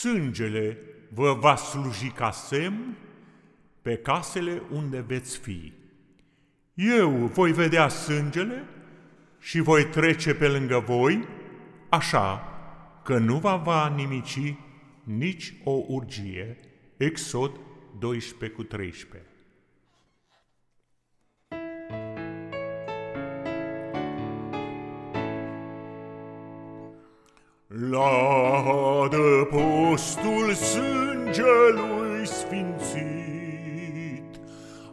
Sângele vă va sluji ca semn pe casele unde veți fi. Eu voi vedea sângele și voi trece pe lângă voi, așa că nu va va nimici nici o urgie. Exod 12 cu 13 La postul sângelui sfințit,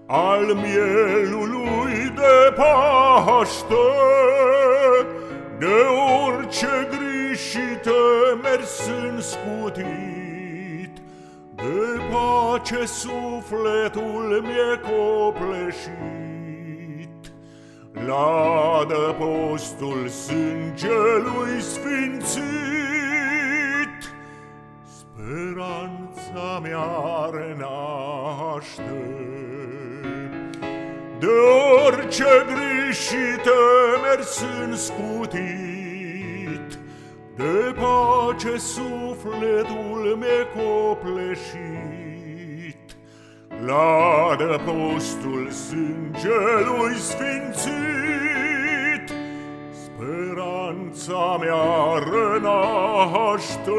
Al mielului de Paște, De orice griji și temeri sunt scutit, De pace sufletul mi-e copleșit. La postul sângelui De orice griji și temeri sunt scutit, De pace sufletul mi-e copleșit. La postul sângelui sfințit, Speranța mea renaște.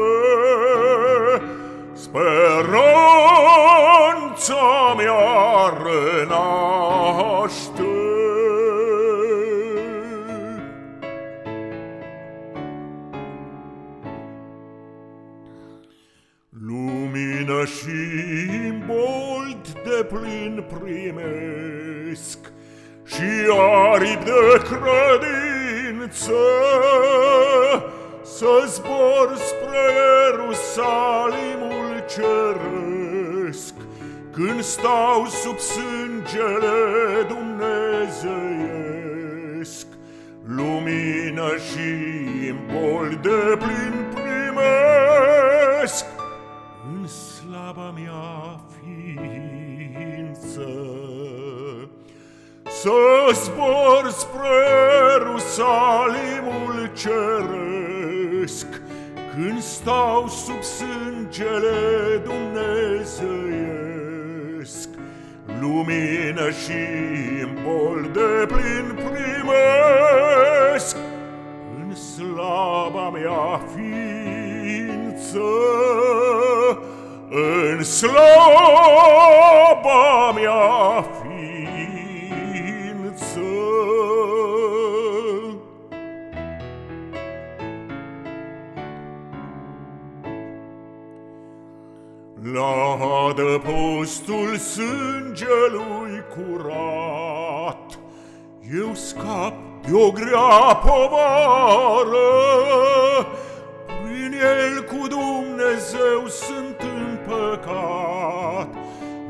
Speranța mea renaște. Lumină și imbold de plin primesc Și aripi de credință Să zbor spre Ierusalimul ceresc. Când stau sub sângele dumnezeiesc Lumină și imbol de plin primesc. În slaba mea ființă Să zbor spre Ierusalimul ceresc. Când stau sub sângele Lumină și bol de plin primesc, În slaba mea ființă, În slaba mea ființă. La postul sângelui curat, Eu scap de o grea povară, Prin el cu Dumnezeu sunt împăcat,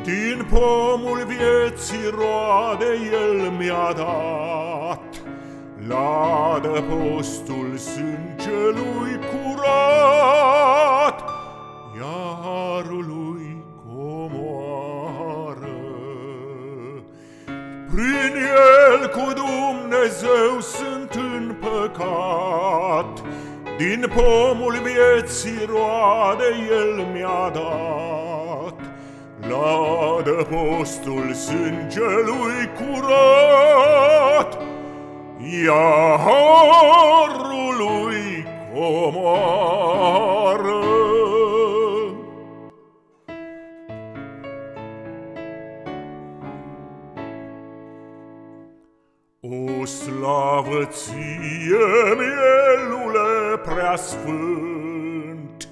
Din pomul vieții roade el mi-a dat. La postul sângelui curat, iarului Prin el cu Dumnezeu sunt în păcat, Din pomul vieții roade el mi-a dat. La postul sângelui curat, Iarului comoară. O slavă ție, mielule preasfânt,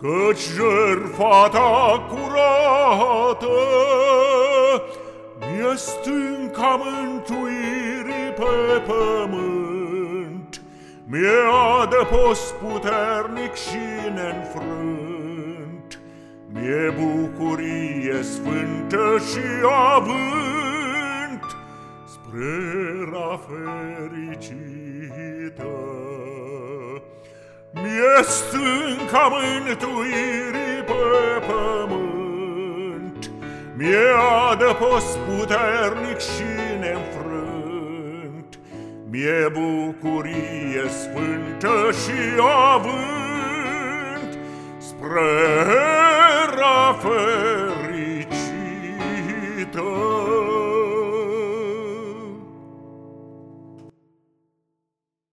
Căci jertfa ta curată Mi-e stânca mântuirii pe pământ, Mi-e adăpost puternic și neînfrânt, Mi-e bucurie sfântă și avânt, prea fericită. Mi-e stânca mântuirii pe pământ, Mi-e adăpost puternic și neînfrânt, Mi-e bucurie sfântă și avânt, Spre